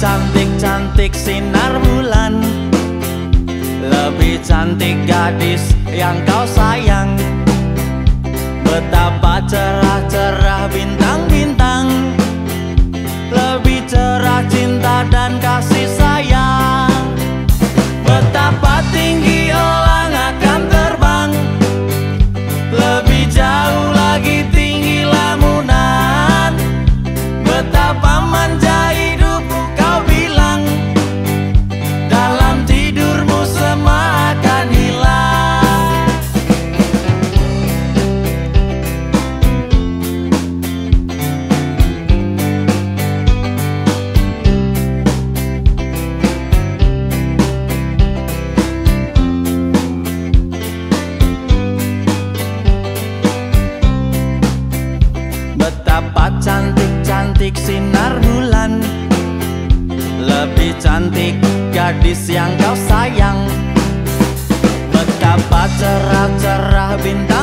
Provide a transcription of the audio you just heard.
cantik sinar bulan. Lebih cantik gadis yang kau sayang. Betapa cerah-cerah bintang-bintang. Lebih cerah cinta dan kasih sayang. Betapa tinggi elang akan terbang. Lebih jauh lagi tinggi lamunan. Betapa manja cantik sinar bulan. Lebih cantik gadis yang kau sayang. Betapa cerah-cerah bintang.